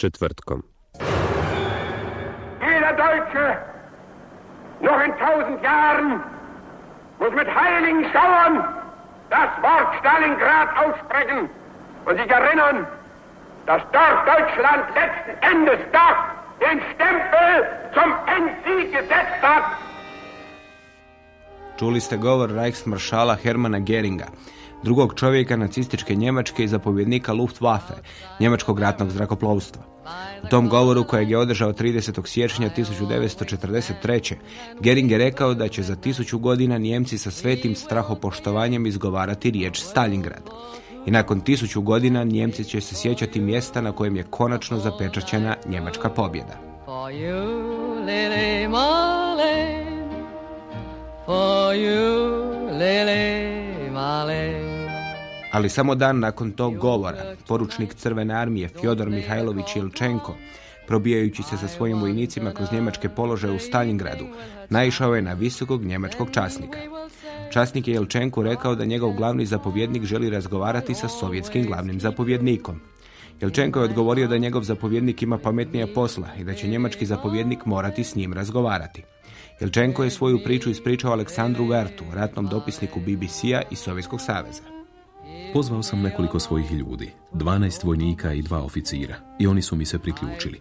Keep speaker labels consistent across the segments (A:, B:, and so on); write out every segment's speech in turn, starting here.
A: Četvrtkom.
B: Jeder Deutsche noch in tausend Jahren muss mit heiligen Schauern das Wort Stalingrad aussprechen und sich erinnern, dass dort Deutschland letzten Endes doch den Stempel zum Endsieg gesetzt hat.
C: Čuli ste govor Reichsmaršala Hermana Geringa, drugog čovjeka nacističke Njemačke i zapovjednika Luftwaffe, njemačkog ratnog zrakoplovstva. U tom govoru kojeg je održao 30. siječnja 1943. Gering je rekao da će za tisuću godina Njemci sa svetim strahopoštovanjem izgovarati riječ Stalingrad. I nakon tisuću godina Njemci će se sjećati mjesta na kojem je konačno zapečaćena njemačka pobjeda. For you, For you, ali samo dan nakon tog govora, poručnik Crvene armije Fjodor Mihajlović Jelčenko, probijajući se sa svojim vojnicima kroz njemačke položaje u Stalingradu, naišao je na visokog njemačkog časnika. Časnik je Jelčenko rekao da njegov glavni zapovjednik želi razgovarati sa sovjetskim glavnim zapovjednikom. Jelčenko je odgovorio da njegov zapovjednik ima pametnija posla i da će njemački zapovjednik morati s njim razgovarati. Jelčenko je svoju priču ispričao Aleksandru Vertu, ratnom dopisniku BBC-a i Sovjetskog saveza.
D: Pozvao sam nekoliko svojih ljudi, 12 vojnika i dva oficira, i oni su mi se priključili.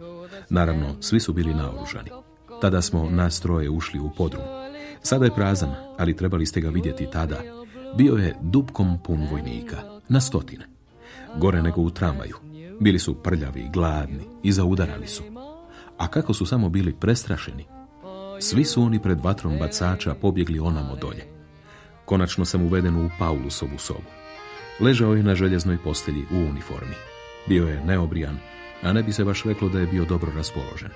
D: Naravno, svi su bili naoružani. Tada smo nas troje ušli u podrum. Sada je prazan, ali trebali ste ga vidjeti tada. Bio je dubkom pun vojnika, na stotine. Gore nego u tramvaju. Bili su prljavi, gladni i zaudarani su. A kako su samo bili prestrašeni. Svi su oni pred vatrom bacača pobjegli onamo dolje. Konačno sam uveden u Paulusovu sobu. Ležao je na željeznoj postelji u uniformi. Bio je neobrijan, a ne bi se baš reklo da je bio dobro raspoložen.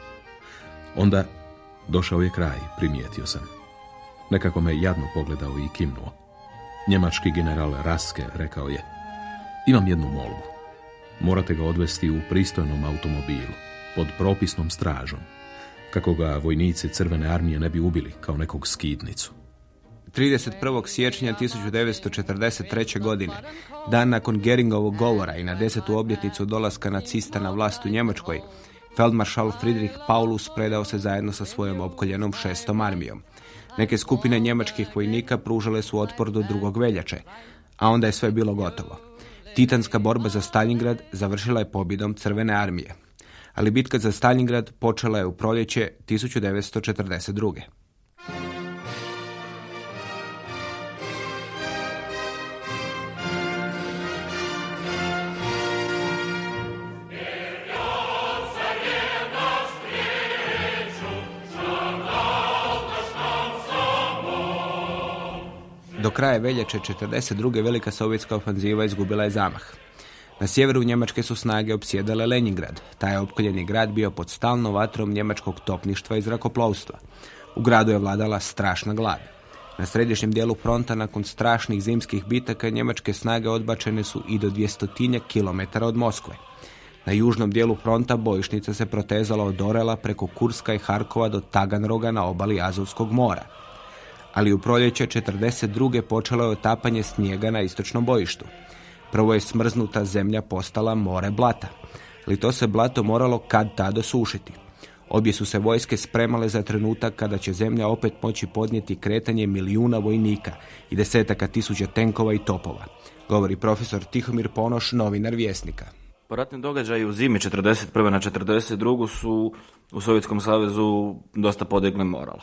D: Onda došao je kraj, primijetio sam. Nekako me jadno pogledao i kimnuo. Njemački general Raske rekao je Imam jednu molbu. Morate ga odvesti u pristojnom automobilu, pod propisnom stražom, kako ga vojnici Crvene armije ne bi ubili kao nekog skidnicu.
C: 31. siječnja 1943. godine, dan nakon Geringovog govora i na desetu obljetnicu dolaska nacista na vlast u Njemačkoj, Feldmaršal Friedrich Paulus predao se zajedno sa svojom opkoljenom šestom armijom. Neke skupine njemačkih vojnika pružale su otpor do drugog veljače, a onda je sve bilo gotovo. Titanska borba za Stalingrad završila je pobjedom Crvene armije. Ali bitka za Stalingrad počela je u proljeće 1942. Do kraja veljače 42. velika sovjetska ofenziva izgubila je zamah. Na sjeveru Njemačke su snage opsjedale Leningrad. Taj opkoljeni grad bio pod stalnom vatrom njemačkog topništva i zrakoplovstva. U gradu je vladala strašna glad. Na središnjem dijelu fronta nakon strašnih zimskih bitaka njemačke snage odbačene su i do 200 kilometara od Moskve. Na južnom dijelu fronta bojišnica se protezala od Orela preko Kurska i Harkova do Taganroga na obali Azovskog mora ali u proljeće 42. počelo je otapanje snijega na istočnom bojištu. Prvo je smrznuta zemlja postala more blata, ali to se blato moralo kad tada sušiti. Obje su se vojske spremale za trenutak kada će zemlja opet moći podnijeti kretanje milijuna vojnika i desetaka tisuća tenkova i topova, govori profesor Tihomir Ponoš, novinar Vjesnika.
E: Pa ratni događaji u zimi 41. na 42. su u Sovjetskom savezu dosta podigli moral.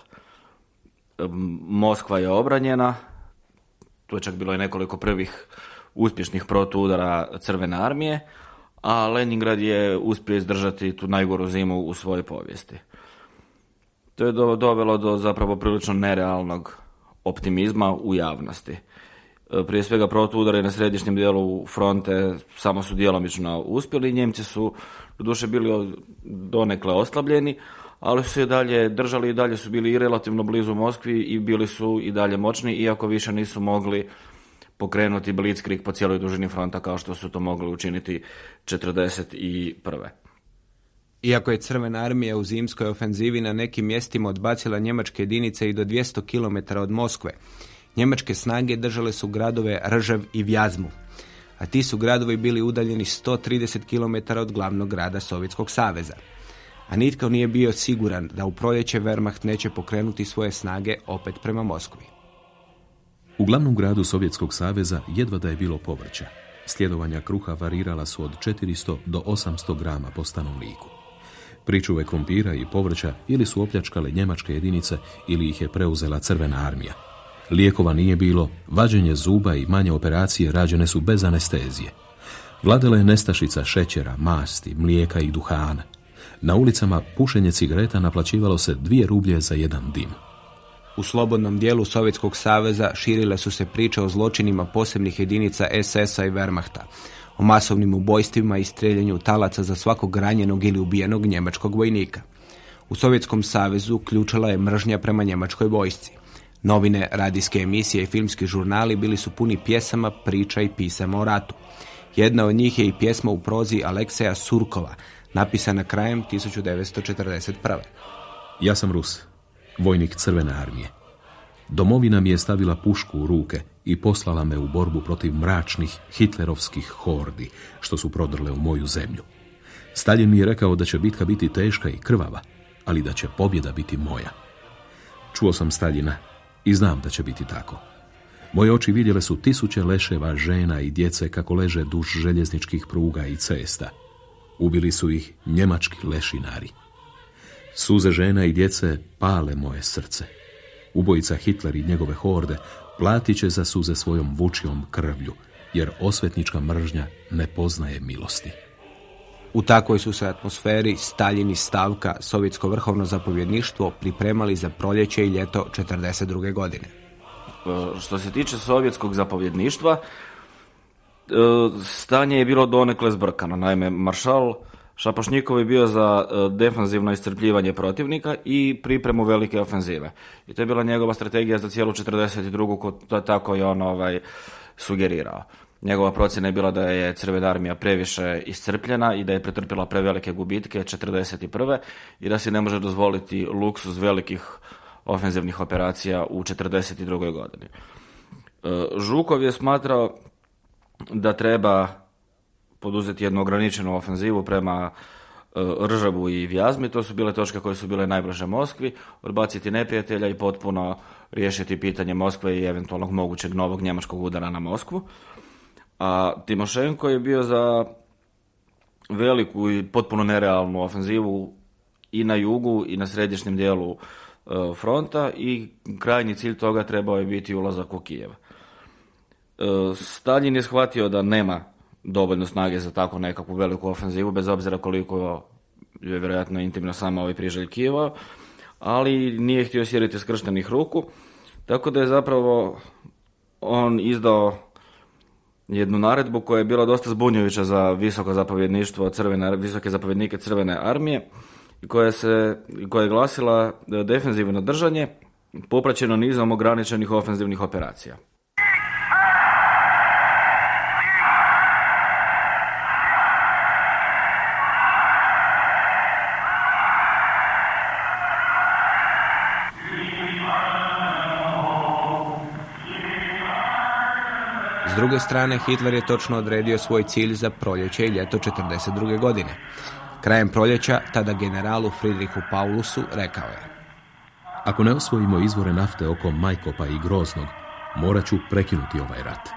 E: Moskva je obranjena, tu je čak bilo i nekoliko prvih uspješnih protuudara Crvene armije, a Leningrad je uspio izdržati tu najgoru zimu u svojoj povijesti. To je dovelo do zapravo prilično nerealnog optimizma u javnosti. E, prije svega protuudari na središnjem dijelu fronte samo su djelomično uspjeli. Njemci su duše bili donekle oslabljeni, ali su se dalje držali i dalje su bili i relativno blizu Moskvi i bili su i dalje moćni, iako više nisu mogli pokrenuti blitzkrieg po cijeloj dužini fronta kao što su to mogli učiniti 1941.
C: Iako je Crvena armija u zimskoj ofenzivi na nekim mjestima odbacila njemačke jedinice i do 200 km od Moskve, njemačke snage držale su gradove Ržev i Vjazmu, a ti su gradovi bili udaljeni 130 km od glavnog grada Sovjetskog saveza. A nitko nije bio siguran da u proljeće Wehrmacht neće pokrenuti svoje snage opet prema Moskvi.
D: U glavnom gradu Sovjetskog saveza jedva da je bilo povrća. Sljedovanja kruha varirala su od 400 do 800 grama po stanovniku. Pričuve krumpira i povrća ili su opljačkale njemačke jedinice ili ih je preuzela crvena armija. Lijekova nije bilo, vađenje zuba i manje operacije rađene su bez anestezije. Vladala je nestašica šećera, masti, mlijeka i duhana. Na ulicama pušenje cigareta naplaćivalo se dvije rublje za jedan dim.
C: U slobodnom dijelu Sovjetskog saveza širile su se priče o zločinima posebnih jedinica SS-a i Wehrmachta, o masovnim ubojstvima i streljanju talaca za svakog ranjenog ili ubijenog njemačkog vojnika. U Sovjetskom savezu ključala je mržnja prema njemačkoj vojsci. Novine, radijske emisije i filmski žurnali bili su puni pjesama, priča i pisama o ratu. Jedna od njih je i pjesma u prozi Alekseja Surkova, napisana krajem 1941.
D: Ja sam Rus, vojnik crvene armije. Domovina mi je stavila pušku u ruke i poslala me u borbu protiv mračnih hitlerovskih hordi što su prodrle u moju zemlju. Stalin mi je rekao da će bitka biti teška i krvava, ali da će pobjeda biti moja. Čuo sam Staljina i znam da će biti tako. Moje oči vidjele su tisuće leševa žena i djece kako leže duž željezničkih pruga i cesta. Ubili su ih njemački lešinari. Suze žena i djece pale moje srce. Ubojica Hitler i njegove horde platit će za suze svojom vučijom krvlju, jer osvetnička mržnja ne poznaje milosti.
C: U takvoj su se atmosferi Staljini stavka Sovjetsko vrhovno zapovjedništvo pripremali za proljeće i ljeto 1942. godine.
E: E, što se tiče sovjetskog zapovjedništva, stanje je bilo donekle zbrkano. Naime, maršal Šapošnikov je bio za e, defanzivno iscrpljivanje protivnika i pripremu velike ofenzive. I to je bila njegova strategija za cijelu 42. To tako je on ovaj, sugerirao. Njegova procjena je bila da je Crvena armija previše iscrpljena i da je pretrpila prevelike gubitke 41. i da si ne može dozvoliti luksus velikih ofenzivnih operacija u 42. godini. E, Žukov je smatrao da treba poduzeti jednu ograničenu ofenzivu prema e, Ržavu i Vjazmi, to su bile točke koje su bile najbliže Moskvi, odbaciti neprijatelja i potpuno riješiti pitanje Moskve i eventualnog mogućeg novog njemačkog udara na Moskvu. A Timošenko je bio za veliku i potpuno nerealnu ofenzivu i na jugu i na središnjem dijelu e, fronta i krajnji cilj toga trebao je biti ulazak u Kijev. E, Stalin je shvatio da nema dovoljno snage za tako nekakvu veliku ofenzivu, bez obzira koliko je vjerojatno intimno samo ovaj priželj Kijeva, ali nije htio sjeriti skrštenih ruku, tako da je zapravo on izdao jednu naredbu koja je bila dosta zbunjujuća za visoko zapovjedništvo crvene, visoke zapovjednike crvene armije i koja, se, koja je glasila defenzivno držanje popraćeno nizom ograničenih ofenzivnih operacija.
C: Druge strane, Hitler je točno odredio svoj cilj za proljeće i ljeto 1942. godine. Krajem proljeća, tada generalu Friedrichu Paulusu rekao je
D: Ako ne osvojimo izvore nafte oko Majkopa i Groznog, morat ću prekinuti ovaj rat.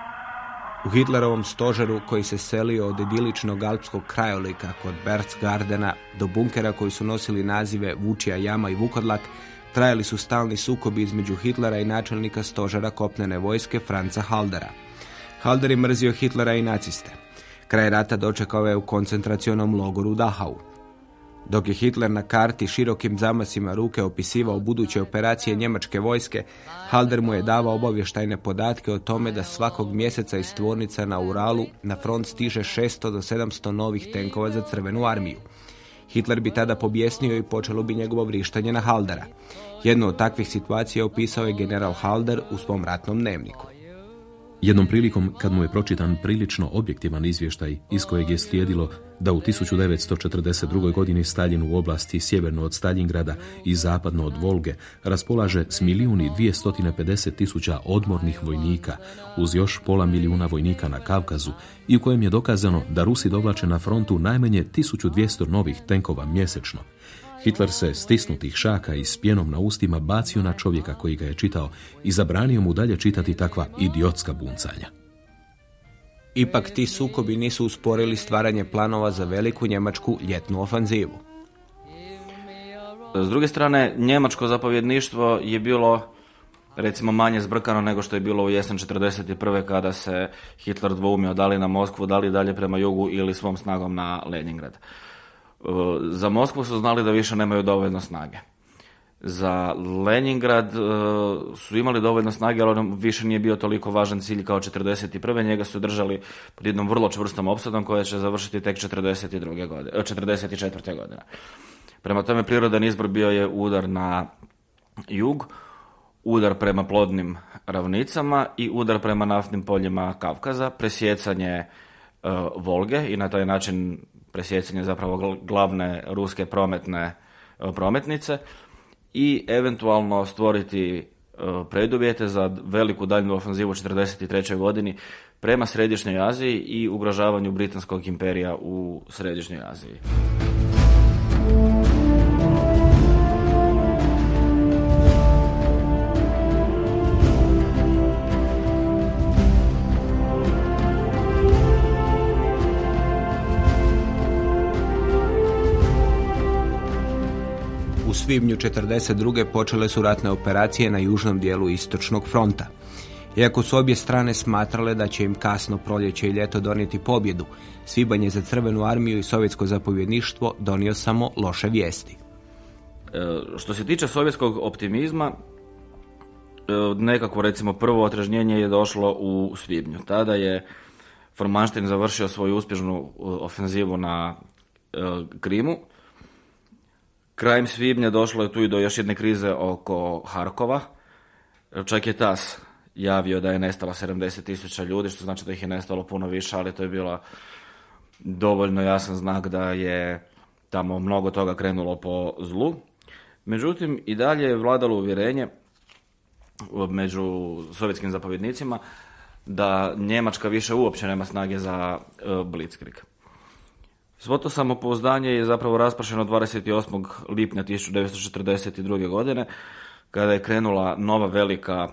C: U Hitlerovom stožeru koji se selio od idiličnog alpskog krajolika kod Berchtesgadena do bunkera koji su nosili nazive Vučija jama i Vukodlak, trajali su stalni sukobi između Hitlera i načelnika stožera kopnene vojske Franca Haldera. Halder je mrzio Hitlera i naciste. Kraj rata dočekao je u koncentracionom logoru Dachau. Dok je Hitler na karti širokim zamasima ruke opisivao buduće operacije njemačke vojske, Halder mu je davao obavještajne podatke o tome da svakog mjeseca iz tvornica na Uralu na front stiže 600 do 700 novih tenkova za crvenu armiju. Hitler bi tada pobjesnio i počelo bi njegovo vrištanje na Haldera. Jednu od takvih situacija opisao je general Halder u svom ratnom dnevniku.
D: Jednom prilikom, kad mu je pročitan prilično objektivan izvještaj iz kojeg je slijedilo da u 1942. godini Stalin u oblasti sjeverno od Stalingrada i zapadno od Volge raspolaže s milijuni 250 tisuća odmornih vojnika uz još pola milijuna vojnika na Kavkazu i u kojem je dokazano da Rusi dovlače na frontu najmanje 1200 novih tenkova mjesečno. Hitler se stisnutih šaka i s pjenom na ustima bacio na čovjeka koji ga je čitao i zabranio mu dalje čitati takva idiotska buncanja.
C: Ipak ti sukobi nisu usporili stvaranje planova za veliku njemačku ljetnu ofanzivu.
E: S druge strane, njemačko zapovjedništvo je bilo recimo manje zbrkano nego što je bilo u jesen 1941. kada se Hitler dvoumio da li na Moskvu, da li dalje prema jugu ili svom snagom na Leningrad. E, za Moskvu su znali da više nemaju dovoljno snage. Za Leningrad e, su imali dovoljno snage, ali on više nije bio toliko važan cilj kao 41. Njega su držali pod jednom vrlo čvrstom opsadom koja će završiti tek 42. godine, 44. E, godine. Prema tome, prirodan izbor bio je udar na jug, udar prema plodnim ravnicama i udar prema naftnim poljima Kavkaza, presjecanje Volge i na taj način presjecanje zapravo glavne ruske prometne prometnice i eventualno stvoriti e, preduvjete za veliku daljnu ofenzivu u 1943. godini prema Središnjoj Aziji i ugrožavanju Britanskog imperija u Središnjoj Aziji.
C: Svibnju 1942. počele su ratne operacije na južnom dijelu istočnog fronta. Iako su obje strane smatrale da će im kasno proljeće i ljeto donijeti pobjedu, svibanje za crvenu armiju i sovjetsko zapovjedništvo donio samo loše vijesti.
E: E, što se tiče sovjetskog optimizma, e, nekako recimo prvo otrežnjenje je došlo u svibnju. Tada je Formanštin završio svoju uspješnu e, ofenzivu na Krimu Krajem svibnja došlo je tu i do još jedne krize oko Harkova. Čak je TAS javio da je nestalo 70 tisuća ljudi, što znači da ih je nestalo puno više, ali to je bilo dovoljno jasan znak da je tamo mnogo toga krenulo po zlu. Međutim, i dalje je vladalo uvjerenje među sovjetskim zapovjednicima da Njemačka više uopće nema snage za e, Blitzkrieg. Svo to samopouzdanje je zapravo rasprašeno 28. lipnja 1942. godine, kada je krenula nova velika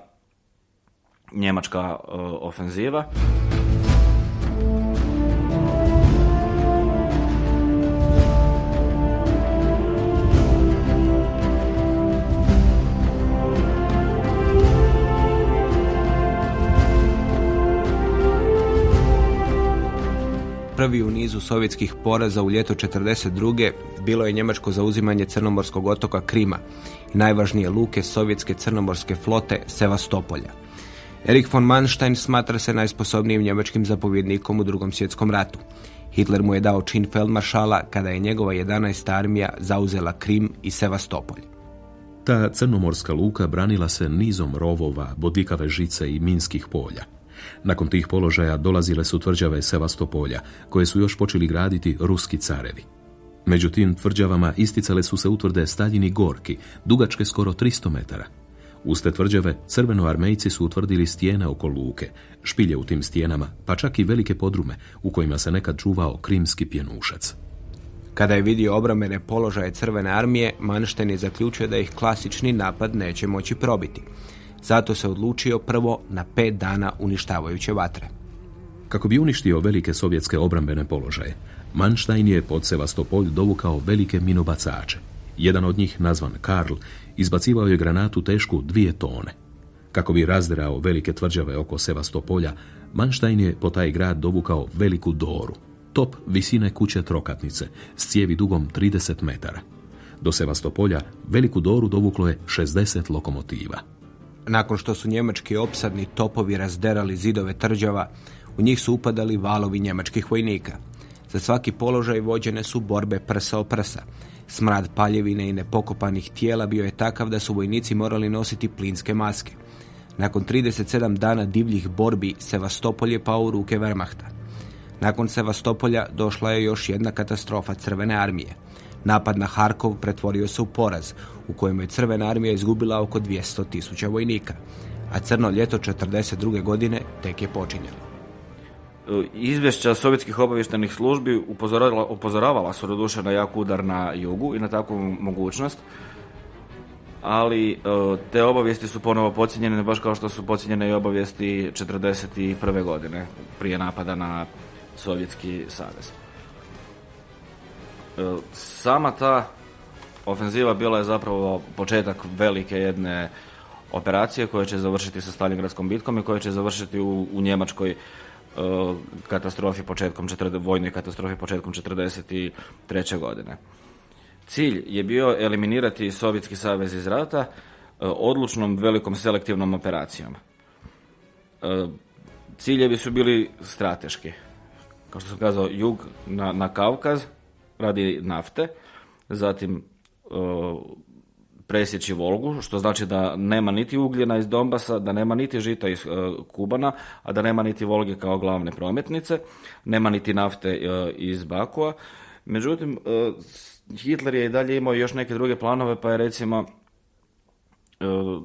E: njemačka e, ofenziva.
C: Prvi u nizu sovjetskih poraza u ljeto 1942. bilo je njemačko zauzimanje crnomorskog otoka Krima i najvažnije luke sovjetske crnomorske flote Sevastopolja. Erich von Manstein smatra se najsposobnijim njemačkim zapovjednikom u drugom svjetskom ratu. Hitler mu je dao čin feldmaršala kada je njegova 11. armija zauzela Krim i Sevastopolj.
D: Ta crnomorska luka branila se nizom rovova, bodikave žice i minskih polja. Nakon tih položaja dolazile su tvrđave Sevastopolja, koje su još počeli graditi ruski carevi. Među tim tvrđavama isticale su se utvrde Staljini Gorki, dugačke skoro 300 metara. Uz te tvrđave crvenoarmejci su utvrdili stijene oko luke, špilje u tim stijenama, pa čak i velike podrume u kojima se nekad čuvao krimski pjenušac.
C: Kada je vidio obramene položaje crvene armije, Manšten je zaključio da ih klasični napad neće moći probiti. Zato se odlučio prvo na pet dana uništavajuće vatre.
D: Kako bi uništio velike sovjetske obrambene položaje, Manstein je pod Sevastopolj dovukao velike minobacače. Jedan od njih, nazvan Karl, izbacivao je granatu tešku dvije tone. Kako bi razdirao velike tvrđave oko Sevastopolja, Manstein je po taj grad dovukao veliku doru, top visine kuće trokatnice s cijevi dugom 30 metara. Do Sevastopolja veliku doru dovuklo je 60 lokomotiva.
C: Nakon što su njemački opsadni topovi razderali zidove trđava, u njih su upadali valovi njemačkih vojnika. Za svaki položaj vođene su borbe prsa o prsa. Smrad paljevine i nepokopanih tijela bio je takav da su vojnici morali nositi plinske maske. Nakon 37 dana divljih borbi Sevastopol je pao u ruke Wehrmachta. Nakon Sevastopolja došla je još jedna katastrofa Crvene armije. Napad na Harkov pretvorio se u poraz, u kojem je Crvena armija izgubila oko 200 tisuća vojnika, a crno ljeto 42. godine tek je počinjalo.
E: E, izvješća sovjetskih obavještajnih službi upozoravala, upozoravala su doduše na jak udar na jugu i na takvu mogućnost, ali e, te obavijesti su ponovo pocijenjene baš kao što su pocijenjene i obavijesti 1941. godine prije napada na Sovjetski savez. E, sama ta ofenziva bila je zapravo početak velike jedne operacije koja će završiti sa Stalingradskom bitkom i koja će završiti u, u Njemačkoj E, katastrofi početkom, vojnoj katastrofi početkom 1943. godine. Cilj je bio eliminirati Sovjetski savez iz rata e, odlučnom velikom selektivnom operacijom. Ciljevi su bili strateški. Kao što sam kazao, jug na, na Kavkaz radi nafte, zatim presjeći Volgu, što znači da nema niti ugljena iz Dombasa, da nema niti žita iz e, Kubana, a da nema niti Volge kao glavne prometnice, nema niti nafte e, iz Bakua. Međutim, e, Hitler je i dalje imao još neke druge planove, pa je recimo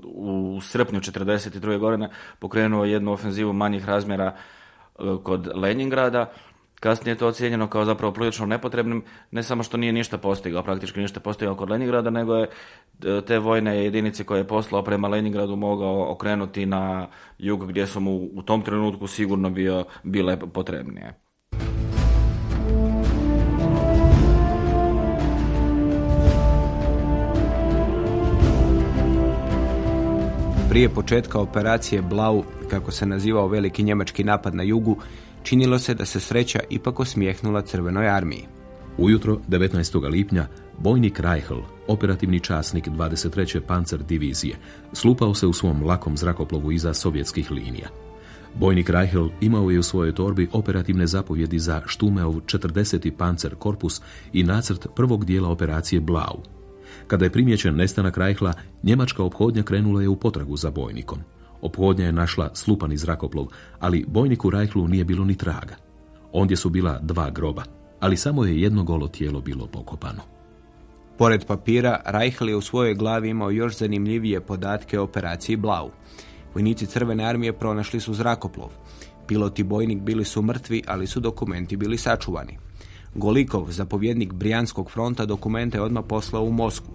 E: u srpnju 1942. godine pokrenuo jednu ofenzivu manjih razmjera kod Leningrada, Kasnije je to ocijenjeno kao zapravo prilično nepotrebnim, ne samo što nije ništa postigao, praktički ništa postigao kod Leningrada, nego je e, te vojne jedinice koje je poslao prema Leningradu mogao okrenuti na jug gdje su mu u tom trenutku sigurno bio, bile potrebnije.
C: Prije početka operacije Blau, kako se nazivao veliki njemački napad na jugu, činilo se da se sreća ipak osmijehnula crvenoj armiji.
D: Ujutro 19. lipnja bojnik Reichel, operativni časnik 23. pancer divizije, slupao se u svom lakom zrakoplovu iza sovjetskih linija. Bojnik Reichel imao je u svojoj torbi operativne zapovjedi za Štumeov 40. pancer korpus i nacrt prvog dijela operacije Blau. Kada je primjećen nestanak Reichla, njemačka ophodnja krenula je u potragu za bojnikom. Ophodnja je našla slupani zrakoplov, ali bojniku Rajhlu nije bilo ni traga. Ondje su bila dva groba, ali samo je jedno golo tijelo bilo pokopano.
C: Pored papira, Reichel je u svojoj glavi imao još zanimljivije podatke o operaciji Blau. Vojnici Crvene armije pronašli su zrakoplov. Pilot i bojnik bili su mrtvi, ali su dokumenti bili sačuvani. Golikov, zapovjednik Brijanskog fronta, dokumente odmah poslao u Moskvu.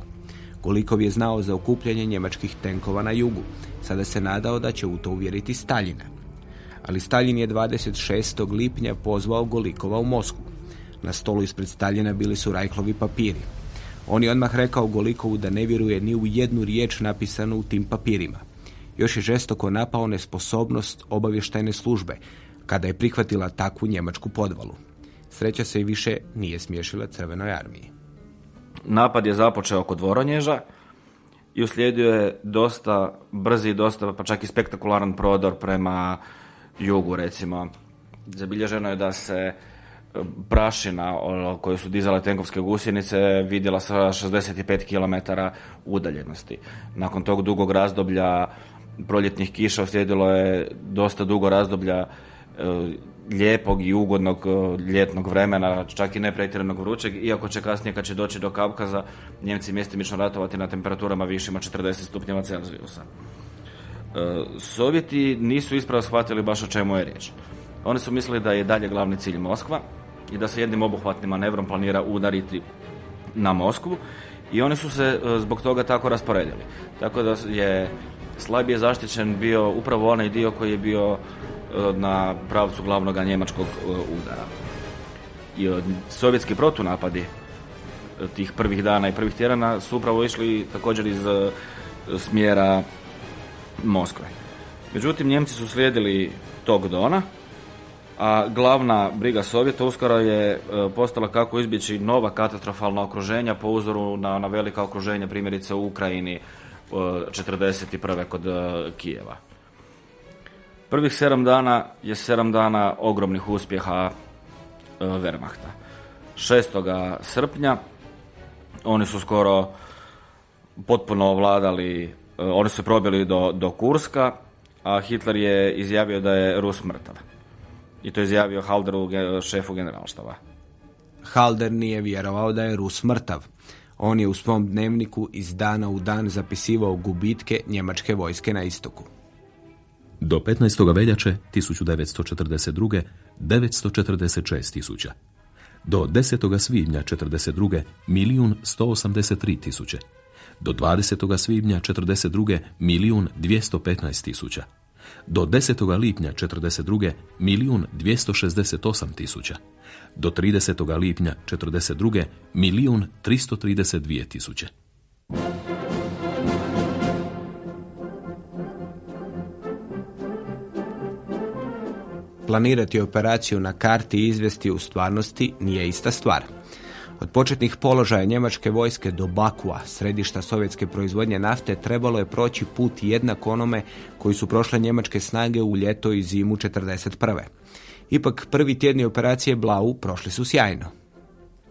C: Golikov je znao za okupljanje njemačkih tenkova na jugu. Sada se nadao da će u to uvjeriti Staljina. Ali Stalin je 26. lipnja pozvao Golikova u Moskvu. Na stolu ispred Staljina bili su Rajklovi papiri. On je odmah rekao Golikovu da ne vjeruje ni u jednu riječ napisanu u tim papirima. Još je žestoko napao nesposobnost obavještajne službe, kada je prihvatila takvu njemačku podvalu. Sreća se i više nije smiješila Crvenoj armiji.
E: Napad je započeo kod Voronježa i uslijedio je dosta brzi, dosta pa čak i spektakularan prodor prema jugu recimo. Zabilježeno je da se prašina koju su dizale tenkovske gusjenice vidjela sa 65 km udaljenosti. Nakon tog dugog razdoblja proljetnih kiša uslijedilo je dosta dugo razdoblja e, lijepog i ugodnog e, ljetnog vremena, čak i ne pretjeranog vrućeg, iako će kasnije kad će doći do Kavkaza Njemci mjestimično ratovati na temperaturama višima 40 stupnjeva Celzijusa. E, Sovjeti nisu ispravo shvatili baš o čemu je riječ. Oni su mislili da je dalje glavni cilj Moskva i da se jednim obuhvatnim manevrom planira udariti na Moskvu i oni su se e, zbog toga tako rasporedili. Tako da je slabije zaštićen bio upravo onaj dio koji je bio na pravcu glavnog njemačkog udara. I sovjetski protunapadi tih prvih dana i prvih tjedana su upravo išli također iz smjera Moskve. Međutim, Njemci su slijedili tog dona, a glavna briga Sovjeta uskoro je e, postala kako izbjeći nova katastrofalna okruženja po uzoru na, na velika okruženja, primjerice u Ukrajini 1941. E, kod e, Kijeva. Prvih sedam dana je sedam dana ogromnih uspjeha Wehrmachta. 6. srpnja oni su skoro potpuno ovladali, oni su probili do, do Kurska, a Hitler je izjavio da je Rus mrtav. I to je izjavio Halderu, šefu generalštava.
C: Halder nije vjerovao da je Rus mrtav. On je u svom dnevniku iz dana u dan zapisivao gubitke njemačke vojske na istoku.
D: Do 15. veljače 1942. 946 tisuća. Do 10. svibnja 42. milijun 183 tisuće. Do 20. svibnja 42. milijun 215 tisuća. Do 10. lipnja 42. milijun 268 tisuća. Do 30. lipnja 42. milijun 332 tisuće.
C: Planirati operaciju na karti i izvesti u stvarnosti nije ista stvar. Od početnih položaja njemačke vojske do Bakua, središta sovjetske proizvodnje nafte, trebalo je proći put jednak onome koji su prošle njemačke snage u ljeto i zimu 1941. Ipak prvi tjedni operacije Blau prošli su sjajno.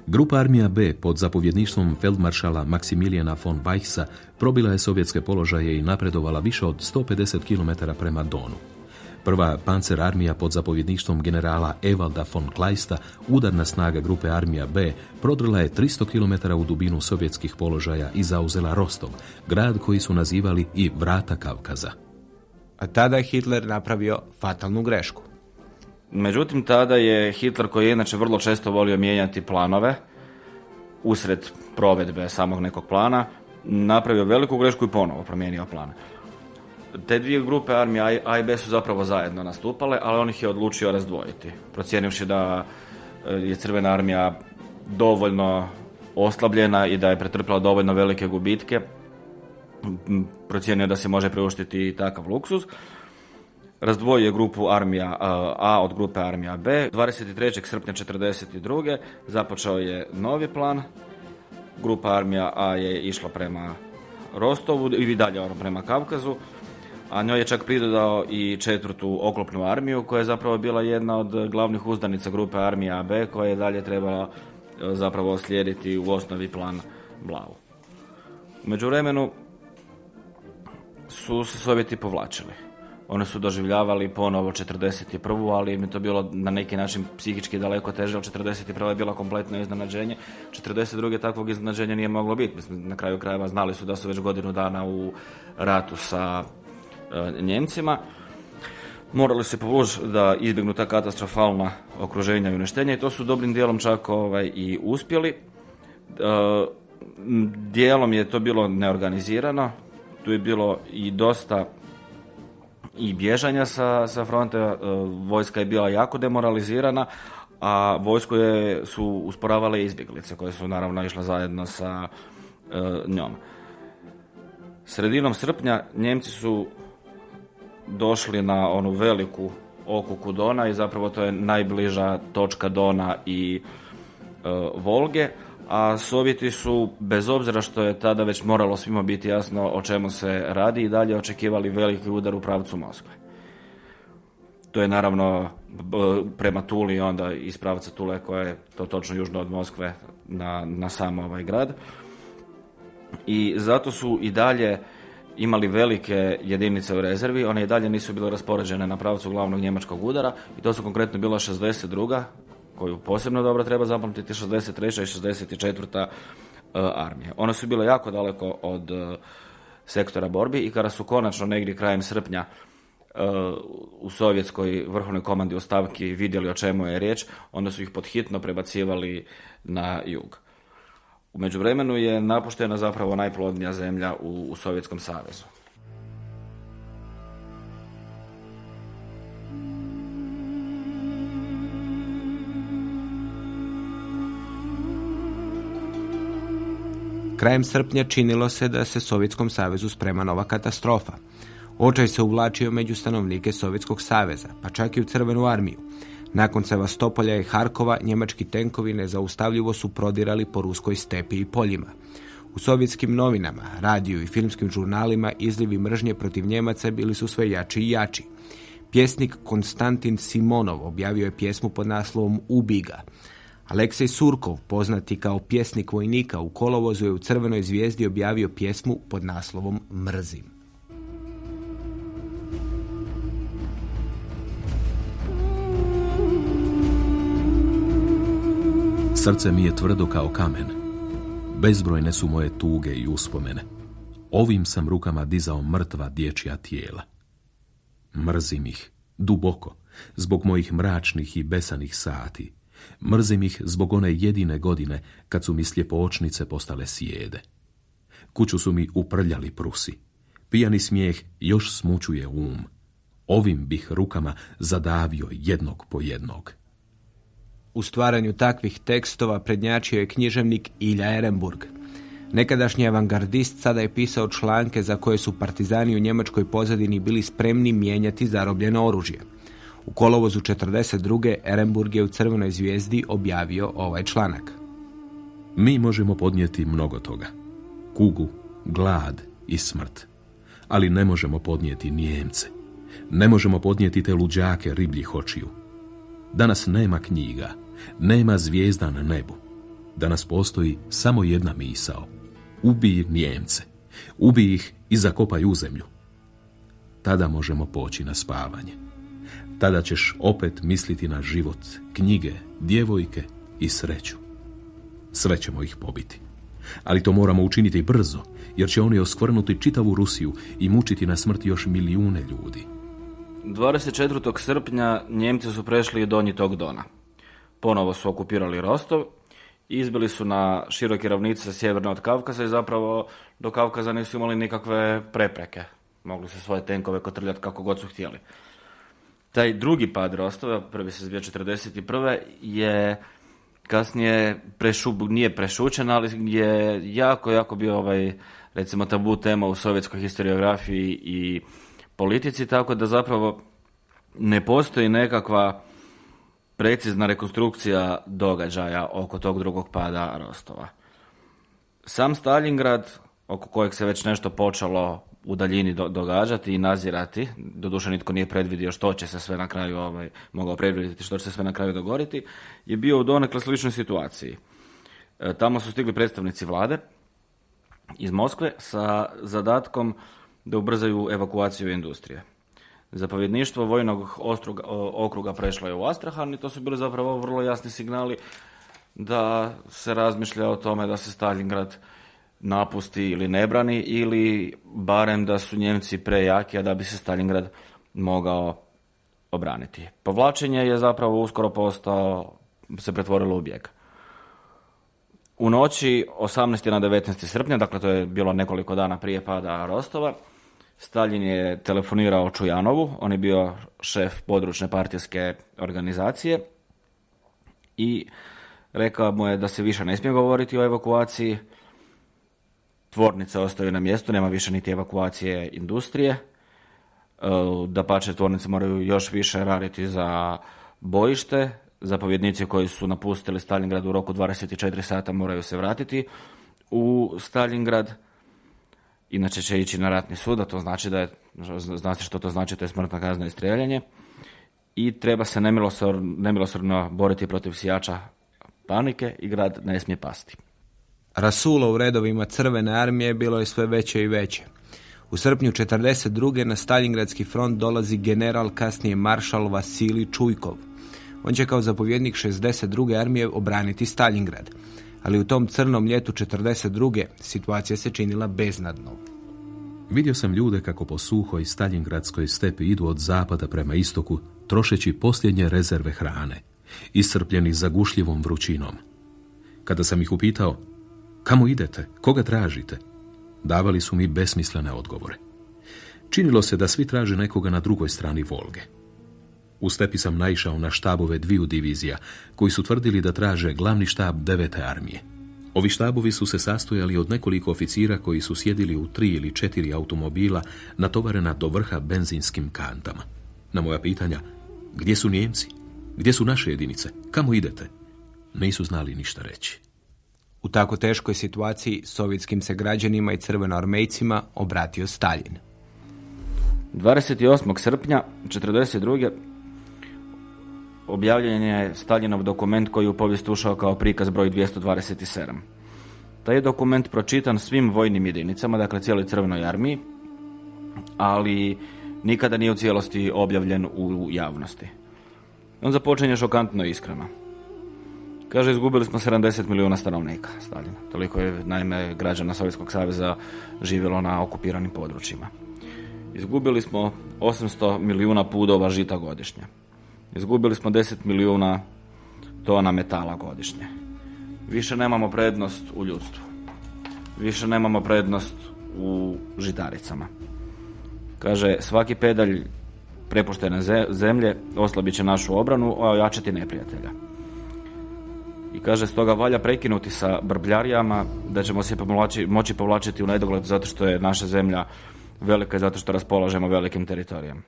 D: Grupa armija B pod zapovjedništvom feldmaršala Maksimilijana von Weichsa probila je sovjetske položaje i napredovala više od 150 km prema Donu. Prva pancer armija pod zapovjedništvom generala Evalda von Kleista, udarna snaga grupe armija B, prodrla je 300 km u dubinu sovjetskih položaja i zauzela Rostov, grad koji su nazivali i vrata Kavkaza.
C: A tada je Hitler napravio fatalnu grešku.
E: Međutim, tada je Hitler, koji je inače vrlo često volio mijenjati planove, usred provedbe samog nekog plana, napravio veliku grešku i ponovo promijenio plan te dvije grupe armije i B su zapravo zajedno nastupale, ali on ih je odlučio razdvojiti. Procijenivši da e, je Crvena armija dovoljno oslabljena i da je pretrpila dovoljno velike gubitke, procijenio da se može priuštiti takav luksuz. Razdvojio je grupu armija e, A od grupe armija B. 23. srpnja 1942. započeo je novi plan. Grupa armija A je išla prema Rostovu i dalje ono prema Kavkazu a njoj je čak pridodao i četvrtu oklopnu armiju koja je zapravo bila jedna od glavnih uzdanica grupe armija AB koja je dalje trebala e, zapravo slijediti u osnovi plan Blau. U međuvremenu su se Sovjeti povlačili. Oni su doživljavali ponovo 41. ali im to bilo na neki način psihički daleko teže, ali 41. je bila kompletno iznenađenje. 42. takvog iznenađenja nije moglo biti. Mislim, na kraju krajeva znali su da su već godinu dana u ratu sa Njemcima. Morali se povući da izbjegnu ta katastrofalna okruženja i uništenja i to su dobrim dijelom čak ovaj, i uspjeli. E, dijelom je to bilo neorganizirano, tu je bilo i dosta i bježanja sa, sa fronte, e, vojska je bila jako demoralizirana, a vojsku je, su usporavale izbjeglice koje su naravno išle zajedno sa njom. Sredinom srpnja Njemci su došli na onu veliku okuku Dona i zapravo to je najbliža točka Dona i e, Volge, a Sovjeti su, bez obzira što je tada već moralo svima biti jasno o čemu se radi, i dalje očekivali veliki udar u pravcu Moskve. To je naravno prema Tuli onda iz pravca Tule koja je to točno južno od Moskve na, na sam ovaj grad. I zato su i dalje imali velike jedinice u rezervi, one i dalje nisu bile raspoređene na pravcu glavnog njemačkog udara i to su konkretno bila 62. koju posebno dobro treba zapamtiti, 63. i 64. E, armije. One su bile jako daleko od e, sektora borbi i kada su konačno negdje krajem srpnja e, u sovjetskoj vrhovnoj komandi u stavki vidjeli o čemu je riječ, onda su ih podhitno prebacivali na jug. U međuvremenu je napuštena zapravo najplodnija zemlja u, u Sovjetskom savezu.
C: Krajem srpnja činilo se da se Sovjetskom savezu sprema nova katastrofa. Očaj se uvlačio među stanovnike Sovjetskog saveza, pa čak i u Crvenu armiju. Nakon Sevastopolja i Harkova, njemački tenkovi nezaustavljivo su prodirali po ruskoj stepi i poljima. U sovjetskim novinama, radiju i filmskim žurnalima izlivi mržnje protiv Njemaca bili su sve jači i jači. Pjesnik Konstantin Simonov objavio je pjesmu pod naslovom Ubiga. Aleksej Surkov, poznati kao pjesnik vojnika u kolovozu je u Crvenoj zvijezdi objavio pjesmu pod naslovom Mrzim.
D: Srce mi je tvrdo kao kamen. Bezbrojne su moje tuge i uspomene. Ovim sam rukama dizao mrtva dječja tijela. Mrzim ih, duboko, zbog mojih mračnih i besanih sati. Mrzim ih zbog one jedine godine kad su mi sljepočnice postale sjede. Kuću su mi uprljali prusi. Pijani smijeh još smučuje um. Ovim bih rukama zadavio jednog po jednog.
C: U stvaranju takvih tekstova prednjačio je književnik Ilja Ehrenburg. Nekadašnji avangardist sada je pisao članke za koje su partizani u njemačkoj pozadini bili spremni mijenjati zarobljeno oružje. U kolovozu 42. Ehrenburg je u Crvenoj zvijezdi objavio ovaj članak.
D: Mi možemo podnijeti mnogo toga. Kugu, glad i smrt. Ali ne možemo podnijeti Nijemce. Ne možemo podnijeti te luđake ribljih očiju. Danas nema knjiga, nema zvijezda na nebu. Danas postoji samo jedna misao. Ubij Nijemce. Ubij ih i zakopaj u zemlju. Tada možemo poći na spavanje. Tada ćeš opet misliti na život, knjige, djevojke i sreću. Sve ćemo ih pobiti. Ali to moramo učiniti brzo, jer će oni oskvrnuti čitavu Rusiju i mučiti na smrt još milijune ljudi.
E: 24. srpnja Njemci su prešli donji tog Dona. Ponovo su okupirali Rostov, izbili su na široke ravnice sjeverne od Kavkaza i zapravo do Kavkaza nisu imali nikakve prepreke. Mogli su svoje tenkove kotrljati kako god su htjeli. Taj drugi pad Rostova, prvi se zbio 41. je kasnije prešub, nije prešućen, ali je jako, jako bio ovaj, recimo tabu tema u sovjetskoj historiografiji i politici, tako da zapravo ne postoji nekakva precizna rekonstrukcija događaja oko tog drugog pada Rostova. Sam Stalingrad, oko kojeg se već nešto počelo u daljini događati i nazirati, doduše nitko nije predvidio što će se sve na kraju ovaj, mogao predvidjeti što će se sve na kraju dogoditi, je bio u donekle sličnoj situaciji. E, tamo su stigli predstavnici vlade iz Moskve sa zadatkom da ubrzaju evakuaciju industrije. Zapovjedništvo vojnog ostruga, okruga prešlo je u Astrahan i to su bili zapravo vrlo jasni signali da se razmišlja o tome da se Stalingrad napusti ili ne brani ili barem da su Njemci prejaki, a da bi se Stalingrad mogao obraniti. Povlačenje je zapravo uskoro postao, se pretvorilo u bijeg. U noći 18. na 19. srpnja, dakle to je bilo nekoliko dana prije pada Rostova, Stalin je telefonirao Čujanovu, on je bio šef područne partijske organizacije i rekao mu je da se više ne smije govoriti o evakuaciji, tvornice ostaju na mjestu, nema više niti evakuacije industrije, e, da pače tvornice moraju još više raditi za bojište, zapovjednici koji su napustili Stalingrad u roku 24 sata moraju se vratiti u Stalingrad, inače će ići na ratni sud, a to znači da je, znate što to znači, to je smrtna kazna i streljanje. I treba se nemilosrdno boriti protiv sijača panike i grad ne smije pasti.
C: Rasula u redovima crvene armije bilo je sve veće i veće. U srpnju 42. na Stalingradski front dolazi general, kasnije maršal Vasili Čujkov. On će kao zapovjednik 62. armije obraniti Stalingrad ali u tom crnom ljetu 42. situacija se činila beznadno.
D: Vidio sam ljude kako po suhoj Staljingradskoj stepi idu od zapada prema istoku, trošeći posljednje rezerve hrane, iscrpljeni zagušljivom vrućinom. Kada sam ih upitao, kamo idete, koga tražite, davali su mi besmislene odgovore. Činilo se da svi traže nekoga na drugoj strani Volge. U stepi sam naišao na štabove dviju divizija, koji su tvrdili da traže glavni štab devete armije. Ovi štabovi su se sastojali od nekoliko oficira koji su sjedili u tri ili četiri automobila natovarena do vrha benzinskim kantama. Na moja pitanja, gdje su Nijemci? Gdje su naše jedinice? Kamo idete? Nisu znali ništa reći.
C: U tako teškoj situaciji sovjetskim se građanima i crvenoarmejcima obratio Stalin.
E: 28. srpnja 1942. objavljen je Staljinov dokument koji u povijest ušao kao prikaz broj 227. Taj je dokument pročitan svim vojnim jedinicama, dakle cijeloj crvenoj armiji, ali nikada nije u cijelosti objavljen u javnosti. On započinje šokantno iskreno. Kaže, izgubili smo 70 milijuna stanovnika, Stalin. Toliko je, naime, građana Sovjetskog saveza živjelo na okupiranim područjima. Izgubili smo 800 milijuna pudova žita godišnje. Izgubili smo 10 milijuna tona metala godišnje. Više nemamo prednost u ljudstvu. Više nemamo prednost u žitaricama. Kaže, svaki pedalj prepuštene zemlje oslabit će našu obranu, a ojačati neprijatelja. I kaže, stoga valja prekinuti sa brbljarijama, da ćemo se moći povlačiti u nedogled zato što je naša zemlja velika i zato što raspolažemo velikim teritorijem.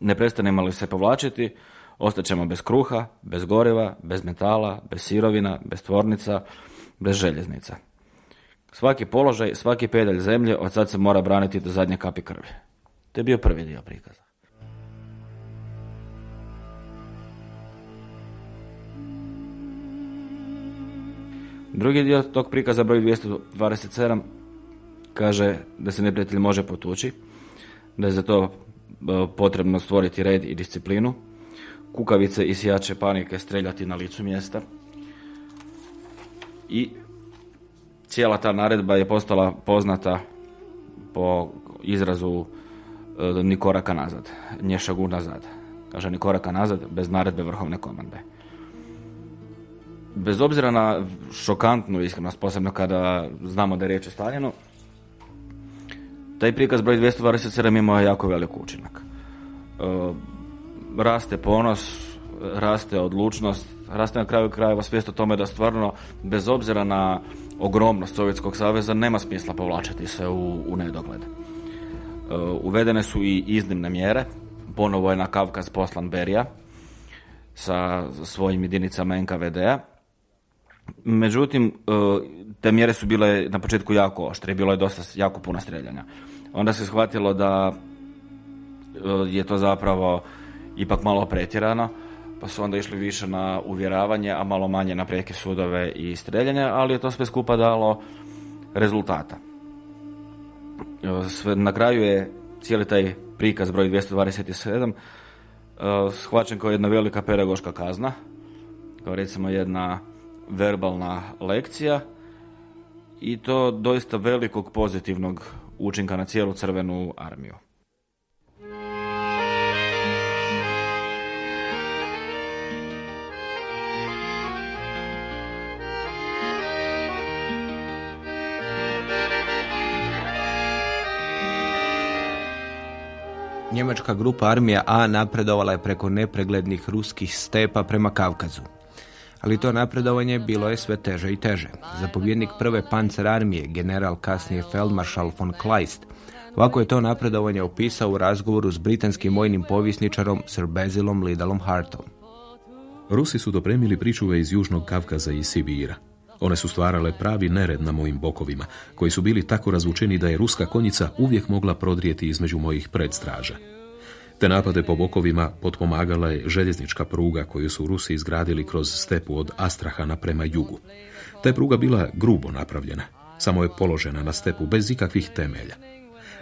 E: Ne prestanemo li se povlačiti, ostaćemo bez kruha, bez goriva, bez metala, bez sirovina, bez tvornica, bez željeznica. Svaki položaj, svaki pedalj zemlje od sad se mora braniti do zadnje kapi krvi. To je bio prvi dio prikaza. Drugi dio tog prikaza broj 227 kaže da se neprijatelj može potući, da je za to potrebno stvoriti red i disciplinu, kukavice i sijače panike streljati na licu mjesta i cijela ta naredba je postala poznata po izrazu e, ni koraka nazad, nje šagu nazad. Kaže ni koraka nazad bez naredbe vrhovne komande. Bez obzira na šokantnu iskrenost, posebno kada znamo da je riječ o Staljinu, taj prikaz broj 227 ima jako velik učinak. E, raste ponos, raste odlučnost, raste na kraju krajeva svijest o tome da stvarno, bez obzira na ogromnost Sovjetskog saveza, nema smisla povlačiti se u, u nedogled. E, uvedene su i iznimne mjere, ponovo je na Kavkaz poslan Berija sa svojim jedinicama NKVD-a. Međutim, e, te mjere su bile na početku jako oštre, bilo je dosta jako puno streljanja. Onda se shvatilo da e, je to zapravo ipak malo pretjerano, pa su onda išli više na uvjeravanje, a malo manje na prijeke sudove i streljanje, ali je to sve skupa dalo rezultata. E, sve, na kraju je cijeli taj prikaz broj 227 e, shvaćen kao jedna velika pedagoška kazna, kao recimo jedna verbalna lekcija i to doista velikog pozitivnog učinka na cijelu crvenu armiju.
C: Njemačka grupa armija A napredovala je preko nepreglednih ruskih stepa prema Kavkazu ali to napredovanje bilo je sve teže i teže. Zapovjednik prve pancer armije, general kasnije Feldmaršal von Kleist, ovako je to napredovanje opisao u razgovoru s britanskim vojnim povjesničarom Sir Basilom Lidalom Hartom.
D: Rusi su dopremili pričuve iz Južnog Kavkaza i Sibira. One su stvarale pravi nered na mojim bokovima, koji su bili tako razvučeni da je ruska konjica uvijek mogla prodrijeti između mojih predstraža. Te napade po bokovima potpomagala je željeznička pruga koju su Rusi izgradili kroz stepu od Astrahana prema jugu. Ta je pruga bila grubo napravljena, samo je položena na stepu bez ikakvih temelja.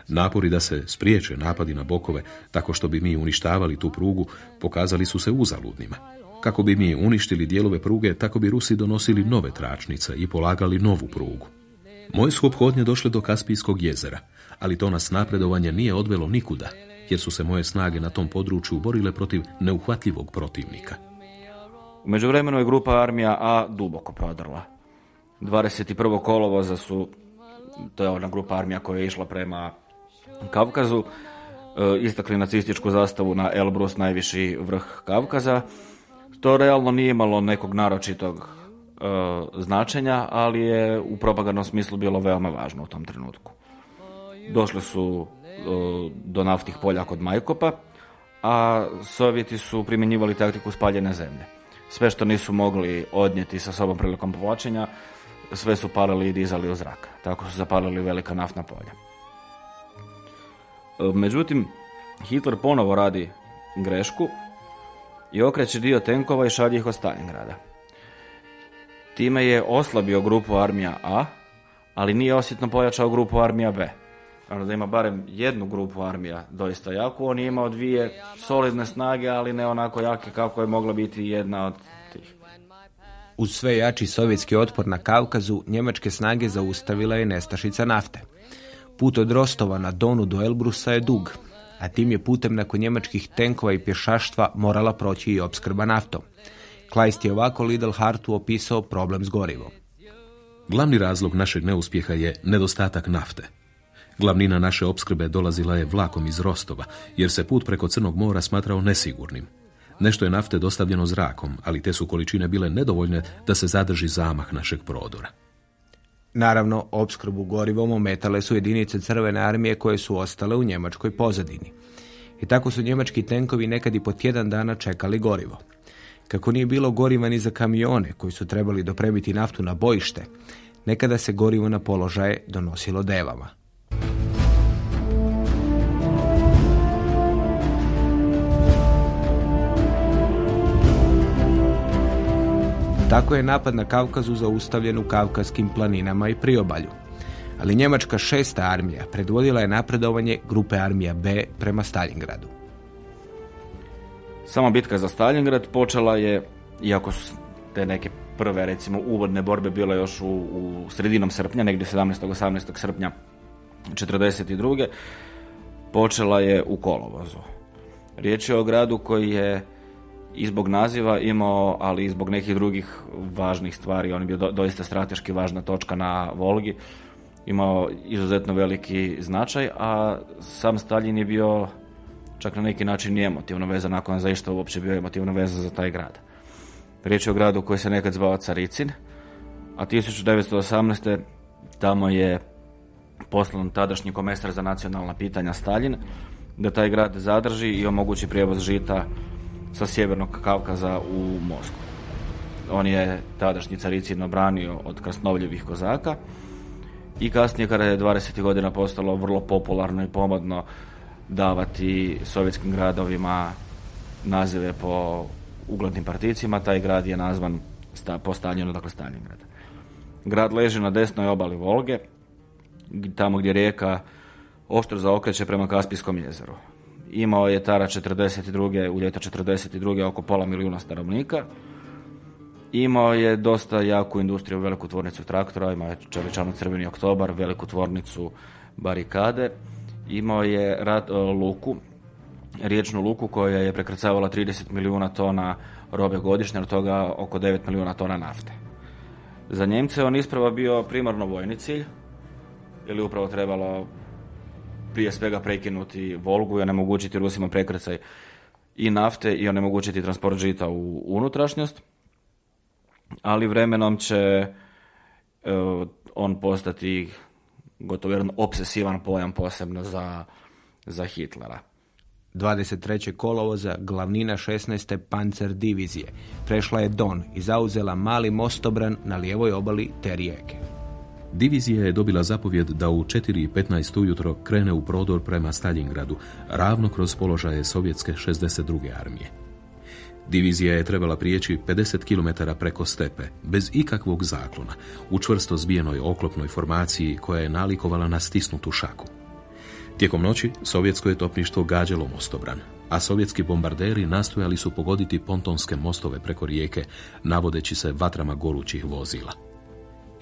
D: Napori da se spriječe napadi na bokove tako što bi mi uništavali tu prugu pokazali su se uzaludnima. Kako bi mi uništili dijelove pruge, tako bi Rusi donosili nove tračnice i polagali novu prugu. Moje su obhodnje došle do Kaspijskog jezera, ali to nas napredovanje nije odvelo nikuda, jer su se moje snage na tom području borile protiv neuhvatljivog protivnika.
E: U međuvremenu je grupa armija A duboko prodrla. 21. kolovoza su, to je ona grupa armija koja je išla prema Kavkazu, e, istakli nacističku zastavu na Elbrus, najviši vrh Kavkaza. To realno nije imalo nekog naročitog e, značenja, ali je u propagandnom smislu bilo veoma važno u tom trenutku. Došli su do naftnih polja kod Majkopa, a Sovjeti su primjenjivali taktiku spaljene zemlje. Sve što nisu mogli odnijeti sa sobom prilikom povlačenja, sve su palili i dizali u zrak. Tako su zapalili velika naftna polja. E, međutim, Hitler ponovo radi grešku i okreće dio tenkova i šalje ih od Stalingrada. Time je oslabio grupu armija A, ali nije osjetno pojačao grupu armija B. Ono da ima barem jednu grupu armija doista jaku, on je imao dvije solidne snage, ali ne onako jake kako je mogla biti jedna od tih.
C: Uz sve jači sovjetski otpor na Kavkazu, njemačke snage zaustavila je nestašica nafte. Put od Rostova na Donu do Elbrusa je dug, a tim je putem nakon njemačkih tenkova i pješaštva morala proći i opskrba naftom. Kleist je ovako Lidl Hartu opisao problem s gorivom.
D: Glavni razlog našeg neuspjeha je nedostatak nafte. Glavnina naše opskrbe dolazila je vlakom iz Rostova, jer se put preko Crnog mora smatrao nesigurnim. Nešto je nafte dostavljeno zrakom, ali te su količine bile nedovoljne da se zadrži zamah našeg prodora.
C: Naravno, opskrbu gorivom ometale su jedinice crvene armije koje su ostale u njemačkoj pozadini. I tako su njemački tenkovi nekad i po tjedan dana čekali gorivo. Kako nije bilo goriva ni za kamione koji su trebali dopremiti naftu na bojište, nekada se gorivo na položaje donosilo devama. Tako je napad na Kavkazu zaustavljen u Kavkazskim planinama i priobalju. Ali njemačka šesta armija predvodila je napredovanje grupe armija B prema Stalingradu.
E: Sama bitka za Stalingrad počela je, iako su te neke prve, recimo, uvodne borbe bile još u, u sredinom srpnja, negdje 17. 18. srpnja 1942. počela je u kolovozu. Riječ je o gradu koji je i zbog naziva imao, ali i zbog nekih drugih važnih stvari. On je bio doista strateški važna točka na Volgi. Imao izuzetno veliki značaj, a sam Stalin je bio čak na neki način i emotivno vezan, nakon za išto uopće bio emotivno vezan za taj grad. Riječ je o gradu koji se nekad zvao Caricin, a 1918. tamo je poslan tadašnji komesar za nacionalna pitanja Stalin, da taj grad zadrži i omogući prijevoz žita sa sjevernog Kavkaza u Moskvu. On je tadašnji caricin obranio od krasnovljivih kozaka i kasnije kada je 20. godina postalo vrlo popularno i pomodno davati sovjetskim gradovima nazive po uglednim particima, taj grad je nazvan po Staljinu, dakle Stalingrad. Grad leži na desnoj obali Volge, tamo gdje rijeka oštro zaokreće prema Kaspijskom jezeru. Imao je Tara 42. u ljeto 42. oko pola milijuna stanovnika. Imao je dosta jaku industriju, veliku tvornicu traktora, imao je Čeličano crveni oktobar, veliku tvornicu barikade. Imao je rat, luku, riječnu luku koja je prekrcavala 30 milijuna tona robe godišnje, od toga oko 9 milijuna tona nafte. Za Njemce on isprava bio primarno vojni cilj, ili upravo trebalo prije svega prekinuti Volgu i onemogućiti Rusima prekrcaj i nafte i onemogućiti transport žita u unutrašnjost. Ali vremenom će e, on postati gotovo jedan obsesivan pojam posebno za, za Hitlera.
C: 23. kolovoza glavnina 16. pancer divizije prešla je Don i zauzela mali mostobran na lijevoj obali te rijeke.
D: Divizija je dobila zapovjed da u 4.15 ujutro krene u prodor prema Stalingradu, ravno kroz položaje sovjetske 62. armije. Divizija je trebala prijeći 50 km preko stepe, bez ikakvog zaklona, u čvrsto zbijenoj oklopnoj formaciji koja je nalikovala na stisnutu šaku. Tijekom noći sovjetsko je topništvo gađalo mostobran, a sovjetski bombarderi nastojali su pogoditi pontonske mostove preko rijeke, navodeći se vatrama gorućih vozila.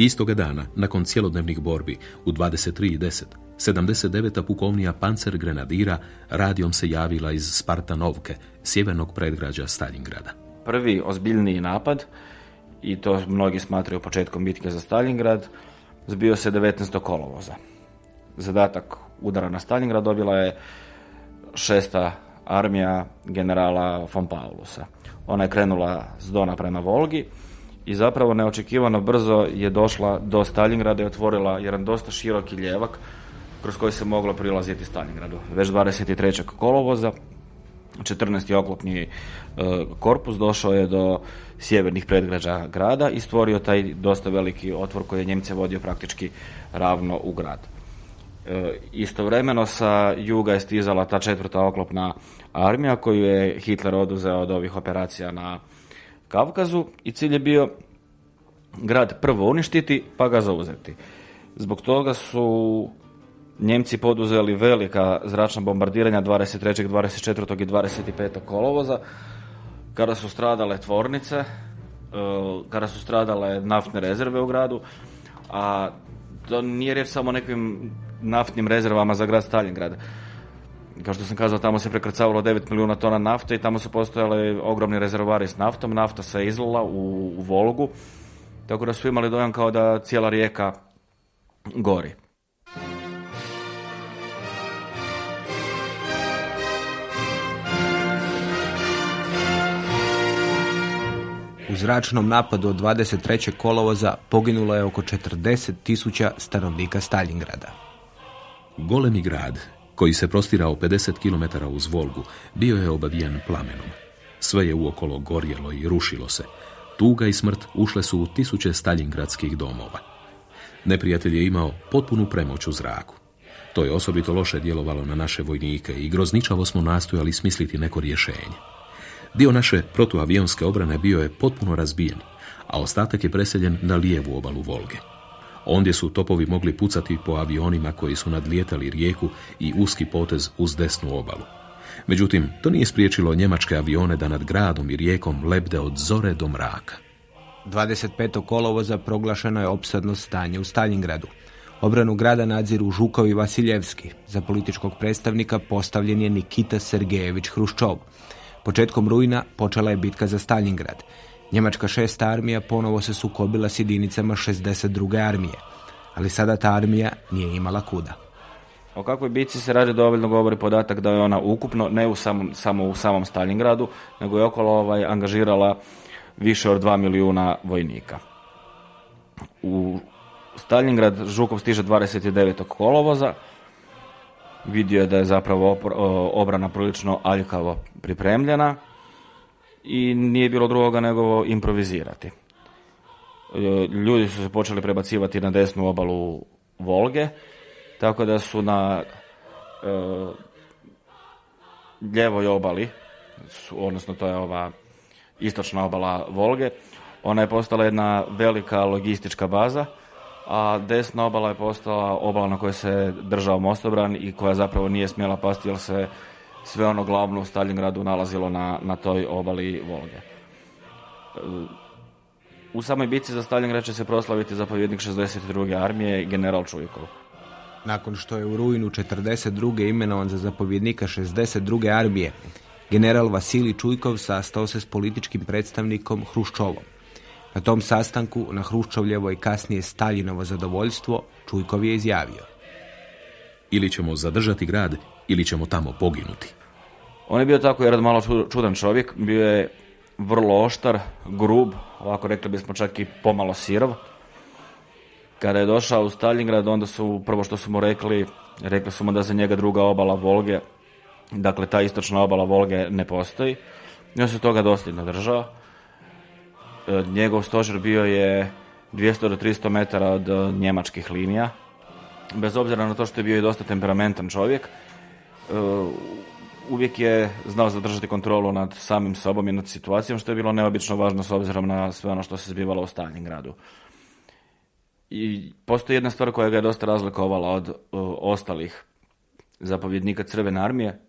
D: Istoga dana, nakon cjelodnevnih borbi, u 23.10, 79. pukovnija pancer grenadira radijom se javila iz Spartanovke, sjevernog predgrađa Stalingrada.
E: Prvi ozbiljniji napad, i to mnogi smatraju početkom bitke za Stalingrad, zbio se 19. kolovoza. Zadatak udara na Stalingrad dobila je šesta armija generala von Paulusa. Ona je krenula s Dona prema Volgi i zapravo neočekivano brzo je došla do Stalingrada i otvorila jedan dosta široki ljevak kroz koji se moglo prilaziti Stalingradu. Već 23. kolovoza 14. oklopni e, korpus došao je do sjevernih predgrađa grada i stvorio taj dosta veliki otvor koji je Njemce vodio praktički ravno u grad. E, istovremeno sa juga je stizala ta četvrta oklopna armija koju je Hitler oduzeo od ovih operacija na Kavkazu i cilj je bio grad prvo uništiti pa ga zauzeti. Zbog toga su Njemci poduzeli velika zračna bombardiranja 23., 24. i 25. kolovoza kada su stradale tvornice, e, kada su stradale naftne rezerve u gradu, a to nije riječ samo o nekim naftnim rezervama za grad Stalingrad. Kao što sam kazao, tamo se prekrcavalo 9 milijuna tona nafte i tamo su postojale ogromni rezervari s naftom. Nafta se izlila u, u Volgu, tako da su imali dojam kao da cijela rijeka gori.
C: U zračnom napadu od 23. kolovoza poginulo je oko 40 tisuća stanovnika Stalingrada.
D: Golemi grad, koji se prostirao 50 km uz Volgu, bio je obavijen plamenom. Sve je uokolo gorjelo i rušilo se. Tuga i smrt ušle su u tisuće staljingradskih domova. Neprijatelj je imao potpunu premoć u zraku. To je osobito loše djelovalo na naše vojnike i grozničavo smo nastojali smisliti neko rješenje. Dio naše protuavionske obrane bio je potpuno razbijen, a ostatak je preseljen na lijevu obalu Volge. Ondje su topovi mogli pucati po avionima koji su nadlijetali rijeku i uski potez uz desnu obalu. Međutim, to nije spriječilo njemačke avione da nad gradom i rijekom lebde od zore do mraka.
C: 25. kolovoza proglašeno je opsadno stanje u Stalingradu. Obranu grada nadziru Žukov i Vasiljevski. Za političkog predstavnika postavljen je Nikita Sergejević Hruščov. Početkom rujna počela je bitka za Stalingrad. Njemačka šesta armija ponovo se sukobila s jedinicama 62. armije, ali sada ta armija nije imala kuda.
E: O kakvoj bitci se radi dovoljno govori podatak da je ona ukupno, ne u samom, samo u samom Stalingradu, nego je okolo ovaj, angažirala više od 2 milijuna vojnika. U Stalingrad Žukov stiže 29. kolovoza, vidio je da je zapravo obrana prilično aljkavo pripremljena i nije bilo drugoga nego improvizirati. E, ljudi su se počeli prebacivati na desnu obalu Volge, tako da su na e, ljevoj obali, odnosno to je ova istočna obala Volge, ona je postala jedna velika logistička baza, a desna obala je postala obala na kojoj se držao mostobran i koja zapravo nije smjela pasti jer se sve ono glavno u Stalingradu nalazilo na, na toj obali Volge. U samoj bici za Stalingrad će se proslaviti zapovjednik 62. armije general Čujkov.
C: Nakon što je u rujnu 42. imenovan za zapovjednika 62. armije, general Vasili Čujkov sastao se s političkim predstavnikom Hruščovom. Na tom sastanku, na Hruščovljevo i kasnije Staljinovo zadovoljstvo, Čujkov je izjavio.
D: Ili ćemo zadržati grad, ili ćemo tamo poginuti.
E: On je bio tako jedan malo čudan čovjek, bio je vrlo oštar, grub, ovako rekli bismo čak i pomalo sirov. Kada je došao u Stalingrad, onda su, prvo što su mu rekli, rekli su mu da za njega druga obala Volge, dakle ta istočna obala Volge ne postoji. I on se toga dosljedno držao. E, njegov stožer bio je 200 do 300 metara od e, njemačkih linija. Bez obzira na to što je bio i dosta temperamentan čovjek, uvijek je znao zadržati kontrolu nad samim sobom i nad situacijom, što je bilo neobično važno s obzirom na sve ono što se zbivalo u Stalingradu. I postoji jedna stvar koja ga je dosta razlikovala od ostalih zapovjednika Crvene armije.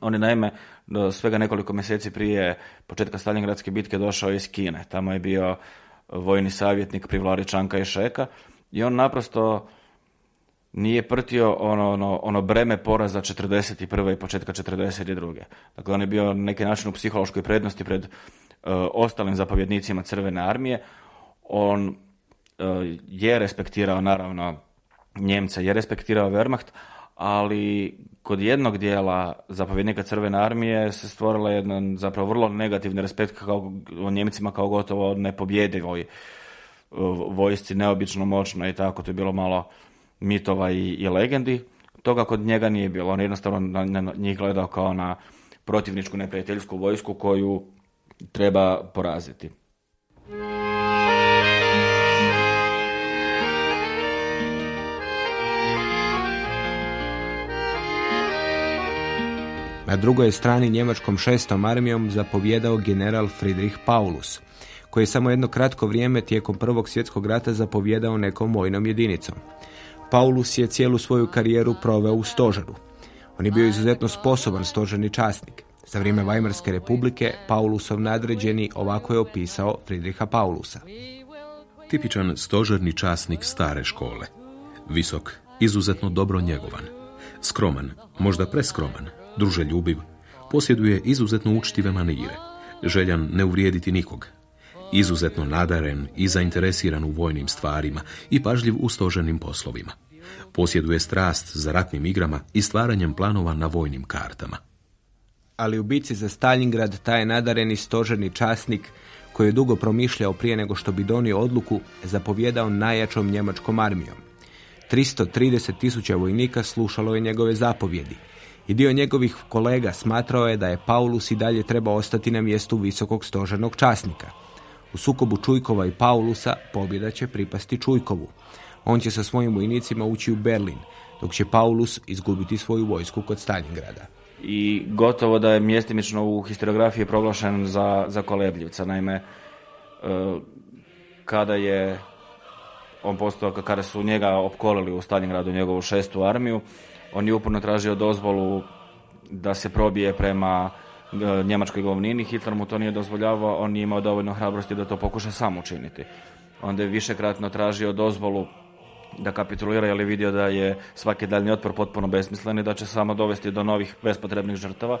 E: On je naime do svega nekoliko mjeseci prije početka Stalingradske bitke došao iz Kine. Tamo je bio vojni savjetnik pri vladi Čanka i Šeka i on naprosto nije prtio ono, ono, ono breme poraza 41. i početka 42. Dakle, on je bio na neki način u psihološkoj prednosti pred uh, ostalim zapovjednicima Crvene armije. On uh, je respektirao, naravno, Njemca, je respektirao Wehrmacht, ali kod jednog dijela zapovjednika Crvene armije se stvorila jedan zapravo vrlo negativni respekt kao, o Njemcima kao gotovo nepobjedivoj vojsci, neobično moćno i tako, to je bilo malo mitova i, i legendi. Toga kod njega nije bilo, on jednostavno na, na njih gledao kao na protivničku neprijateljsku vojsku koju treba poraziti.
C: Na drugoj strani njemačkom šestom armijom zapovjedao general Friedrich Paulus, koji je samo jedno kratko vrijeme tijekom Prvog svjetskog rata zapovjedao nekom vojnom jedinicom. Paulus je cijelu svoju karijeru proveo u stožaru. On je bio izuzetno sposoban stožerni časnik. Za vrijeme Vajmarske republike Paulusov nadređeni ovako je opisao Friedricha Paulusa.
D: Tipičan stožerni časnik stare škole. Visok, izuzetno dobro njegovan. Skroman, možda preskroman, druželjubiv, posjeduje izuzetno učtive manire, željan ne uvrijediti nikog, izuzetno nadaren i zainteresiran u vojnim stvarima i pažljiv u stoženim poslovima. Posjeduje strast za ratnim igrama i stvaranjem planova na vojnim kartama.
C: Ali u bici za Stalingrad taj nadareni stožerni časnik koji je dugo promišljao prije nego što bi donio odluku, zapovjedao najjačom njemačkom armijom. 330 tisuća vojnika slušalo je njegove zapovjedi i dio njegovih kolega smatrao je da je Paulus i dalje treba ostati na mjestu visokog stožernog časnika. U sukobu Čujkova i Paulusa pobjeda će pripasti Čujkovu. On će sa svojim vojnicima ući u Berlin, dok će Paulus izgubiti svoju vojsku kod Stalingrada.
E: I gotovo da je mjestimično u historiografiji proglašen za, za kolebljivca. Naime, e, kada je on postao, kada su njega opkolili u Stalingradu njegovu šestu armiju, on je uporno tražio dozvolu da se probije prema njemačkoj govnini. Hitler mu to nije dozvoljavao, on nije imao dovoljno hrabrosti da to pokuša sam učiniti. Onda je višekratno tražio dozvolu da kapitulira jer je vidio da je svaki daljni otpor potpuno besmislen i da će samo dovesti do novih bespotrebnih žrtava.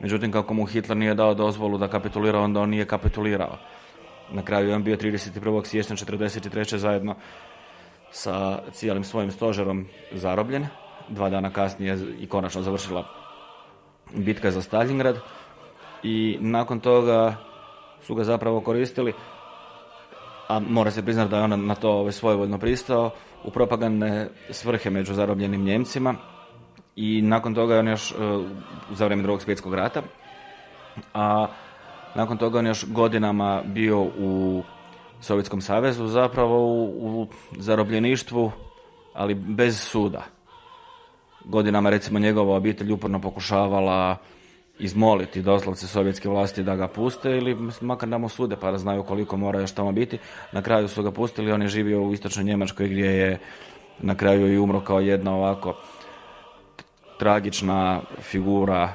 E: Međutim, kako mu Hitler nije dao dozvolu da kapitulira, onda on nije kapitulirao. Na kraju je on bio 31. siječnja 1943. zajedno sa cijelim svojim stožerom zarobljen dva dana kasnije i konačno završila bitka za Stalingrad i nakon toga su ga zapravo koristili a mora se priznati da je on na to ovaj, svojevoljno pristao u propagandne svrhe među zarobljenim Njemcima i nakon toga je on još uh, za vrijeme drugog svjetskog rata a nakon toga on još godinama bio u Sovjetskom savezu zapravo u, u zarobljeništvu ali bez suda godinama recimo njegova obitelj uporno pokušavala izmoliti doslovce sovjetske vlasti da ga puste ili makar da mu sude pa da znaju koliko mora još tamo biti. Na kraju su ga pustili, on je živio u istočnoj Njemačkoj gdje je na kraju i umro kao jedna ovako tragična figura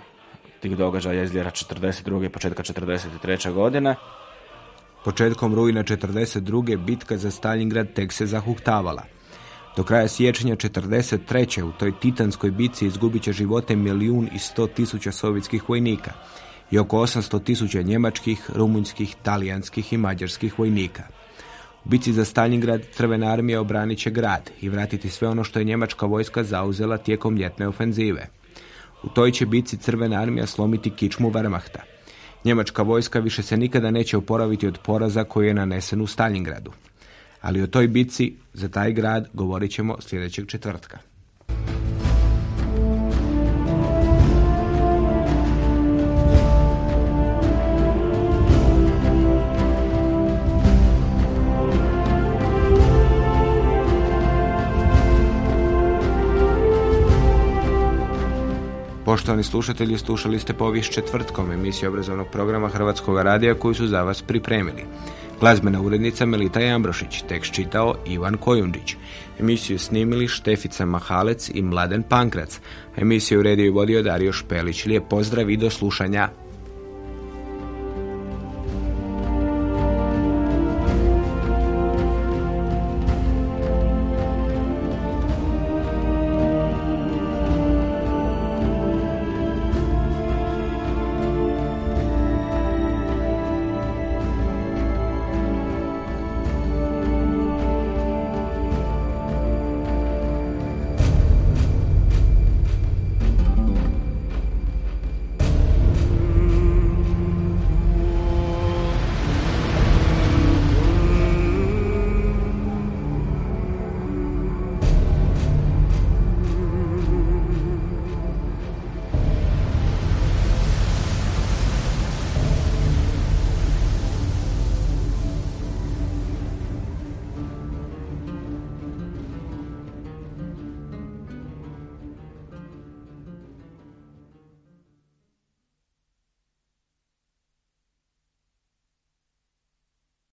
E: tih događaja iz ljera 42. i početka 43. godine.
C: Početkom rujna 42. bitka za Stalingrad tek se zahuktavala. Do kraja siječnja 43. u toj titanskoj bici izgubit će živote milijun i sto tisuća sovjetskih vojnika i oko 800 tisuća njemačkih, rumunjskih, talijanskih i mađarskih vojnika. U bici za Stalingrad Crvena armija obranit će grad i vratiti sve ono što je njemačka vojska zauzela tijekom ljetne ofenzive. U toj će bici Crvena armija slomiti kičmu Wehrmachta. Njemačka vojska više se nikada neće oporaviti od poraza koji je nanesen u Stalingradu ali o toj bici za taj grad govorit ćemo sljedećeg četvrtka. Poštovani slušatelji, slušali ste povijest četvrtkom emisije obrazovnog programa Hrvatskog radija koju su za vas pripremili. Glazbena urednica Melita Jambrošić, tekst čitao Ivan Kojundžić. Emisiju snimili Štefica Mahalec i Mladen Pankrac. Emisiju uredio i vodio Dario Špelić. Lijep pozdrav i do slušanja.